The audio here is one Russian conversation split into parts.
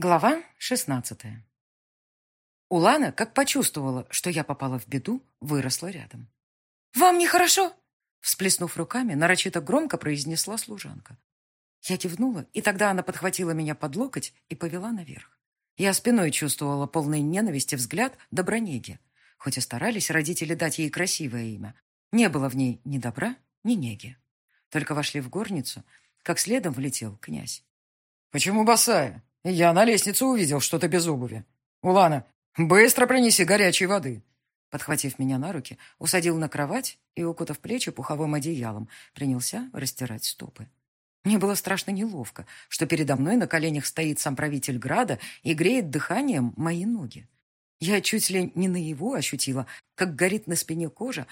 Глава шестнадцатая. Улана, как почувствовала, что я попала в беду, выросла рядом. «Вам нехорошо?» Всплеснув руками, нарочито громко произнесла служанка. Я кивнула, и тогда она подхватила меня под локоть и повела наверх. Я спиной чувствовала полный ненависти взгляд Добронеги. Хоть и старались родители дать ей красивое имя, не было в ней ни добра, ни неги. Только вошли в горницу, как следом влетел князь. «Почему босая?» Я на лестнице увидел что-то без обуви. Улана, быстро принеси горячей воды. Подхватив меня на руки, усадил на кровать и, укутав плечи пуховым одеялом, принялся растирать стопы. Мне было страшно неловко, что передо мной на коленях стоит сам правитель града и греет дыханием мои ноги. Я чуть ли не на его ощутила, как горит на спине кожа,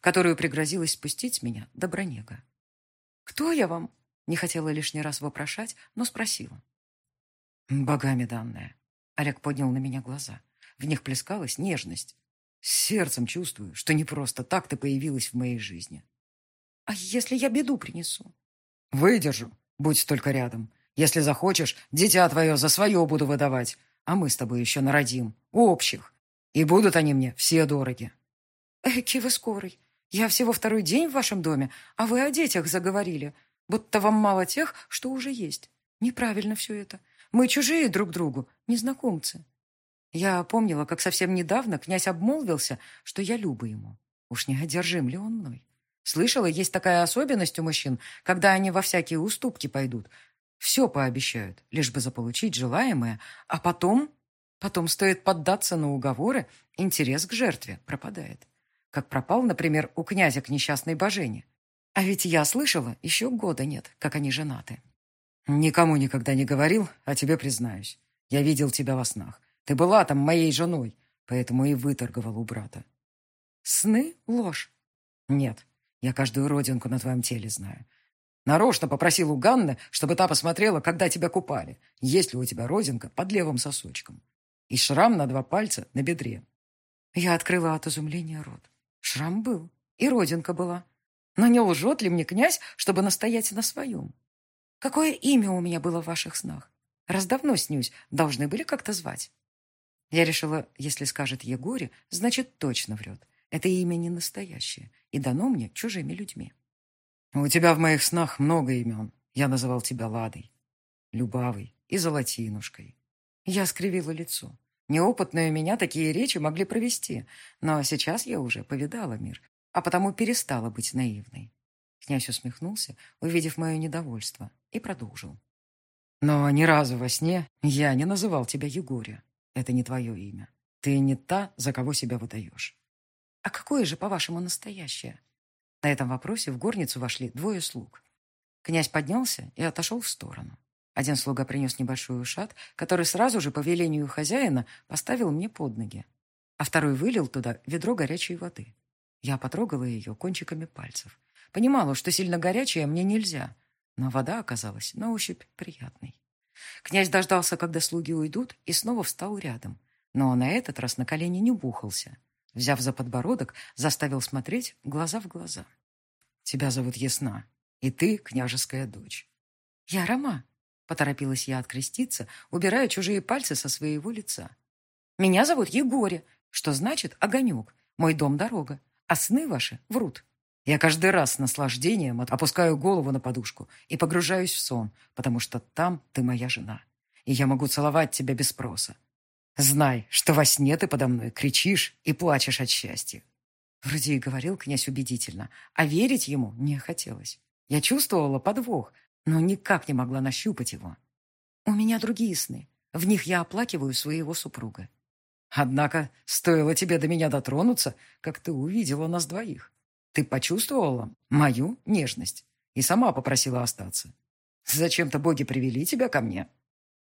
которую пригрозилась спустить меня Добронега. «Кто я вам?» Не хотела лишний раз вопрошать, но спросила. Богами данная. Олег поднял на меня глаза. В них плескалась нежность. Сердцем чувствую, что не просто так ты появилась в моей жизни. А если я беду принесу? Выдержу. Будь только рядом. Если захочешь, дитя твое за свое буду выдавать. А мы с тобой еще народим. Общих. И будут они мне все дороги. Эки вы скорый. Я всего второй день в вашем доме, а вы о детях заговорили. Будто вам мало тех, что уже есть. Неправильно все это. Мы чужие друг другу, незнакомцы. Я помнила, как совсем недавно князь обмолвился, что я люблю ему. Уж не одержим ли он мной? Слышала, есть такая особенность у мужчин, когда они во всякие уступки пойдут. Все пообещают, лишь бы заполучить желаемое, а потом... Потом стоит поддаться на уговоры, интерес к жертве пропадает. Как пропал, например, у князя к несчастной божене. А ведь я слышала, еще года нет, как они женаты. Никому никогда не говорил, а тебе признаюсь. Я видел тебя во снах. Ты была там моей женой, поэтому и выторговал у брата. Сны — ложь. Нет, я каждую родинку на твоем теле знаю. Нарочно попросил у Ганны, чтобы та посмотрела, когда тебя купали, есть ли у тебя родинка под левым сосочком. И шрам на два пальца на бедре. Я открыла от изумления рот. Шрам был, и родинка была. Но не лжет ли мне князь, чтобы настоять на своем? Какое имя у меня было в ваших снах? Раз давно снюсь, должны были как-то звать. Я решила, если скажет Егоре, значит, точно врет. Это имя не настоящее и дано мне чужими людьми. У тебя в моих снах много имен. Я называл тебя Ладой, Любавой и Золотинушкой. Я скривила лицо. Неопытные меня такие речи могли провести, но сейчас я уже повидала мир, а потому перестала быть наивной. Князь усмехнулся, увидев мое недовольство, и продолжил. «Но ни разу во сне я не называл тебя Егория. Это не твое имя. Ты не та, за кого себя выдаешь». «А какое же, по-вашему, настоящее?» На этом вопросе в горницу вошли двое слуг. Князь поднялся и отошел в сторону. Один слуга принес небольшой ушат, который сразу же по велению хозяина поставил мне под ноги, а второй вылил туда ведро горячей воды. Я потрогала ее кончиками пальцев. Понимала, что сильно горячее мне нельзя, но вода оказалась на ощупь приятной. Князь дождался, когда слуги уйдут, и снова встал рядом. Но на этот раз на колени не бухался. Взяв за подбородок, заставил смотреть глаза в глаза. «Тебя зовут Ясна, и ты княжеская дочь». «Я Рома», — поторопилась я откреститься, убирая чужие пальцы со своего лица. «Меня зовут Егоря, что значит огонек, мой дом-дорога, а сны ваши врут». Я каждый раз с наслаждением опускаю голову на подушку и погружаюсь в сон, потому что там ты моя жена, и я могу целовать тебя без спроса. Знай, что во сне ты подо мной кричишь и плачешь от счастья. Вроде и говорил князь убедительно, а верить ему не хотелось. Я чувствовала подвох, но никак не могла нащупать его. У меня другие сны. В них я оплакиваю своего супруга. Однако стоило тебе до меня дотронуться, как ты увидела нас двоих. Ты почувствовала мою нежность и сама попросила остаться. Зачем-то боги привели тебя ко мне.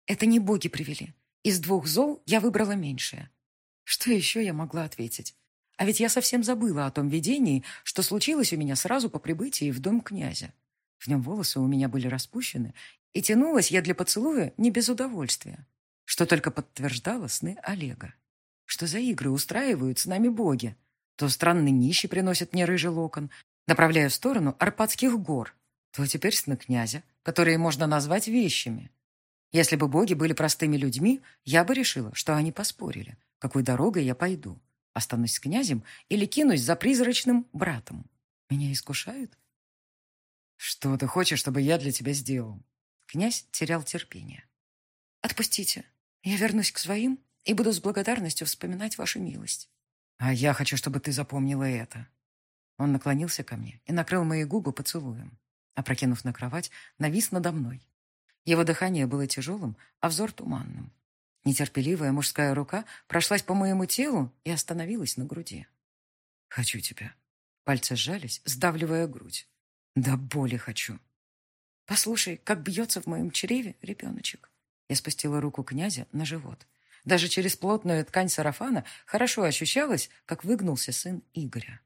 Это не боги привели. Из двух зол я выбрала меньшее. Что еще я могла ответить? А ведь я совсем забыла о том видении, что случилось у меня сразу по прибытии в дом князя. В нем волосы у меня были распущены, и тянулась я для поцелуя не без удовольствия, что только подтверждало сны Олега. Что за игры устраивают с нами боги? То странный нищий приносит мне рыжий локон, направляя в сторону Арпатских гор, то теперь сны князя, которые можно назвать вещами. Если бы боги были простыми людьми, я бы решила, что они поспорили, какой дорогой я пойду. Останусь с князем или кинусь за призрачным братом. Меня искушают? Что ты хочешь, чтобы я для тебя сделал? Князь терял терпение. Отпустите. Я вернусь к своим и буду с благодарностью вспоминать вашу милость. А я хочу, чтобы ты запомнила это. Он наклонился ко мне и накрыл мои губы поцелуем. Опрокинув на кровать, навис надо мной. Его дыхание было тяжелым, а взор туманным. Нетерпеливая мужская рука прошлась по моему телу и остановилась на груди. «Хочу тебя». Пальцы сжались, сдавливая грудь. «Да боли хочу». «Послушай, как бьется в моем чреве ребеночек». Я спустила руку князя на живот. Даже через плотную ткань сарафана хорошо ощущалось, как выгнулся сын Игоря.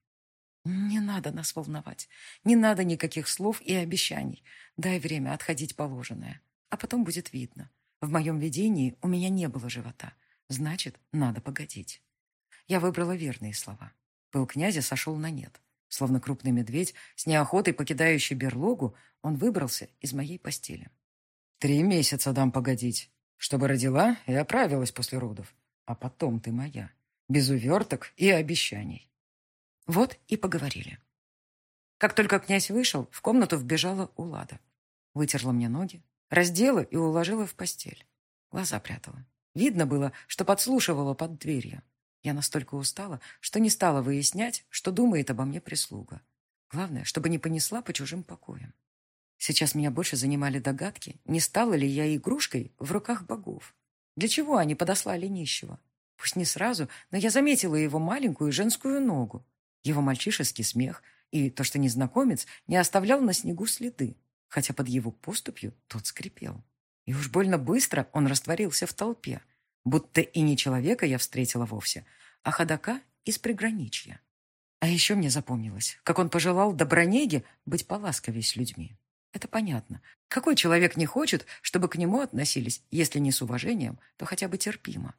«Не надо нас волновать. Не надо никаких слов и обещаний. Дай время отходить положенное. А потом будет видно. В моем видении у меня не было живота. Значит, надо погодить». Я выбрала верные слова. Пыл князя сошел на нет. Словно крупный медведь, с неохотой покидающий берлогу, он выбрался из моей постели. «Три месяца дам погодить, чтобы родила и оправилась после родов. А потом ты моя, без уверток и обещаний». Вот и поговорили. Как только князь вышел, в комнату вбежала Улада. Вытерла мне ноги, раздела и уложила в постель. Глаза прятала. Видно было, что подслушивала под дверью. Я настолько устала, что не стала выяснять, что думает обо мне прислуга. Главное, чтобы не понесла по чужим покоям. Сейчас меня больше занимали догадки, не стала ли я игрушкой в руках богов. Для чего они подослали нищего? Пусть не сразу, но я заметила его маленькую женскую ногу, его мальчишеский смех и то, что незнакомец не оставлял на снегу следы, хотя под его поступью тот скрипел. И уж больно быстро он растворился в толпе, будто и не человека я встретила вовсе, а ходока из приграничья. А еще мне запомнилось, как он пожелал Добронеге быть поласковей с людьми. Это понятно. Какой человек не хочет, чтобы к нему относились, если не с уважением, то хотя бы терпимо.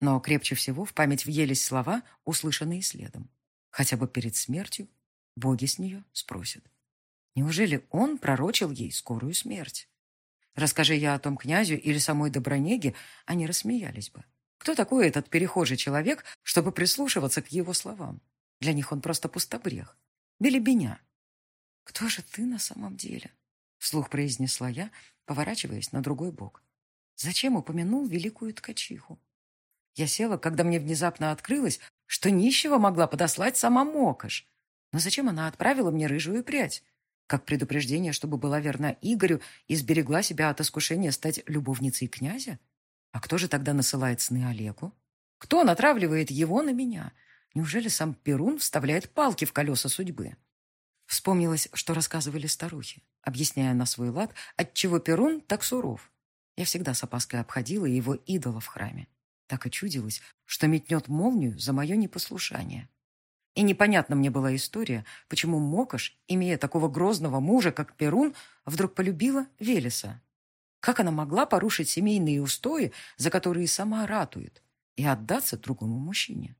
Но крепче всего в память въелись слова, услышанные следом. Хотя бы перед смертью боги с нее спросят. Неужели он пророчил ей скорую смерть? Расскажи я о том князю или самой Добронеге, они рассмеялись бы. Кто такой этот перехожий человек, чтобы прислушиваться к его словам? Для них он просто пустобрех. Белебеня. «Кто же ты на самом деле?» Вслух произнесла я, поворачиваясь на другой бок. Зачем упомянул великую ткачиху? Я села, когда мне внезапно открылось, что нищего могла подослать сама Мокаш. Но зачем она отправила мне рыжую прядь? Как предупреждение, чтобы была верна Игорю и сберегла себя от искушения стать любовницей князя? А кто же тогда насылает сны Олегу? Кто натравливает его на меня? Неужели сам Перун вставляет палки в колеса судьбы? Вспомнилось, что рассказывали старухи, объясняя на свой лад, отчего Перун так суров. Я всегда с опаской обходила его идола в храме. Так и чудилось, что метнет молнию за мое непослушание. И непонятна мне была история, почему Мокаш, имея такого грозного мужа, как Перун, вдруг полюбила Велеса. Как она могла порушить семейные устои, за которые сама ратует, и отдаться другому мужчине?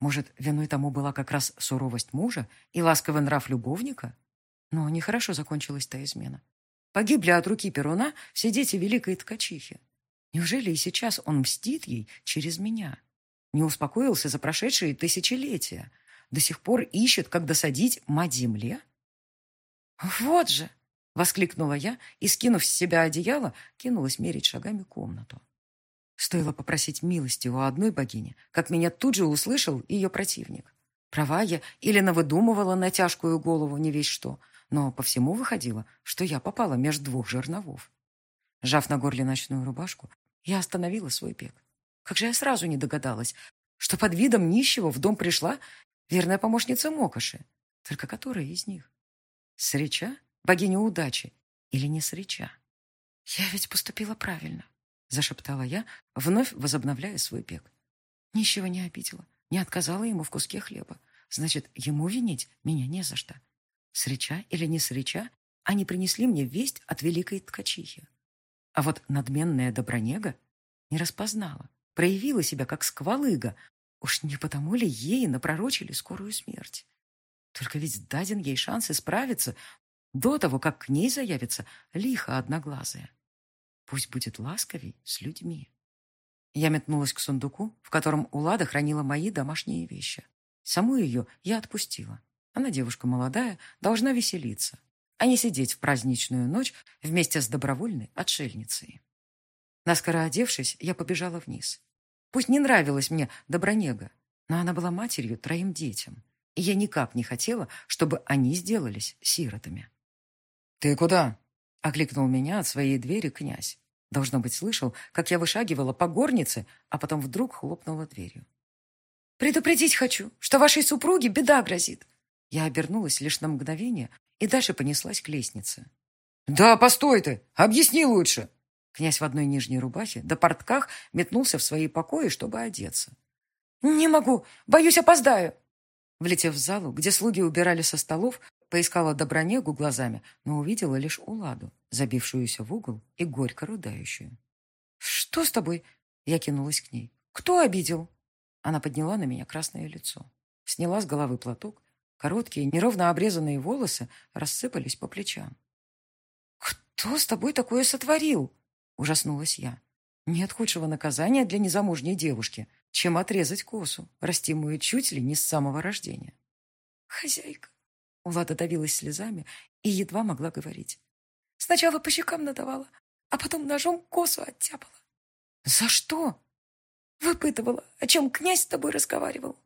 Может, виной тому была как раз суровость мужа и ласковый нрав любовника? Но нехорошо закончилась та измена. Погибли от руки Перуна все дети великой ткачихи. Неужели и сейчас он мстит ей через меня? Не успокоился за прошедшие тысячелетия. До сих пор ищет, как досадить мать земле? «Вот же!» — воскликнула я и, скинув с себя одеяло, кинулась мерить шагами комнату. Стоило попросить милости у одной богини, как меня тут же услышал ее противник. Права я или навыдумывала на тяжкую голову не весь что, но по всему выходило, что я попала между двух жерновов. Жав на горле ночную рубашку, я остановила свой бег. Как же я сразу не догадалась, что под видом нищего в дом пришла верная помощница Мокоши. Только которая из них? Среча? Богиня удачи? Или не среча? Я ведь поступила правильно, зашептала я, вновь возобновляя свой бег. Нищего не обидела, не отказала ему в куске хлеба. Значит, ему винить меня не за что. Среча или не среча, они принесли мне весть от великой ткачихи. А вот надменная Добронега не распознала, проявила себя как сквалыга. Уж не потому ли ей напророчили скорую смерть? Только ведь даден ей шанс исправиться до того, как к ней заявится лихо одноглазая. Пусть будет ласковей с людьми. Я метнулась к сундуку, в котором Улада хранила мои домашние вещи. Саму ее я отпустила. Она девушка молодая, должна веселиться, а не сидеть в праздничную ночь вместе с добровольной отшельницей. Наскоро одевшись, я побежала вниз. Пусть не нравилась мне Добронега, но она была матерью троим детям, и я никак не хотела, чтобы они сделались сиротами. «Ты куда?» — окликнул меня от своей двери князь. Должно быть, слышал, как я вышагивала по горнице, а потом вдруг хлопнула дверью. «Предупредить хочу, что вашей супруге беда грозит!» Я обернулась лишь на мгновение и дальше понеслась к лестнице. «Да, постой ты! Объясни лучше!» Князь в одной нижней рубахе до портках метнулся в свои покои, чтобы одеться. «Не могу! Боюсь, опоздаю!» Влетев в залу, где слуги убирали со столов, поискала Добронегу глазами, но увидела лишь Уладу, забившуюся в угол и горько рыдающую. «Что с тобой?» Я кинулась к ней. «Кто обидел?» Она подняла на меня красное лицо. Сняла с головы платок. Короткие, неровно обрезанные волосы рассыпались по плечам. «Кто с тобой такое сотворил?» Ужаснулась я. Нет худшего наказания для незамужней девушки, чем отрезать косу, растимую чуть ли не с самого рождения. «Хозяйка!» Влада давилась слезами и едва могла говорить. «Сначала по щекам надавала, а потом ножом косу оттяпала». «За что?» «Выпытывала, о чем князь с тобой разговаривал».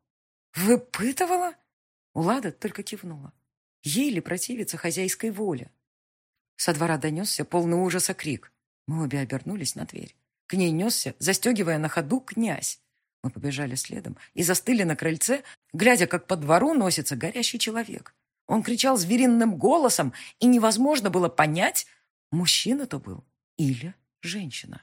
«Выпытывала?» Улада только кивнула. Ей ли противиться хозяйской воле? Со двора донесся полный ужаса крик. Мы обе обернулись на дверь. К ней несся, застегивая на ходу, князь. Мы побежали следом и застыли на крыльце, глядя, как по двору носится горящий человек. Он кричал звериным голосом, и невозможно было понять, мужчина то был или женщина.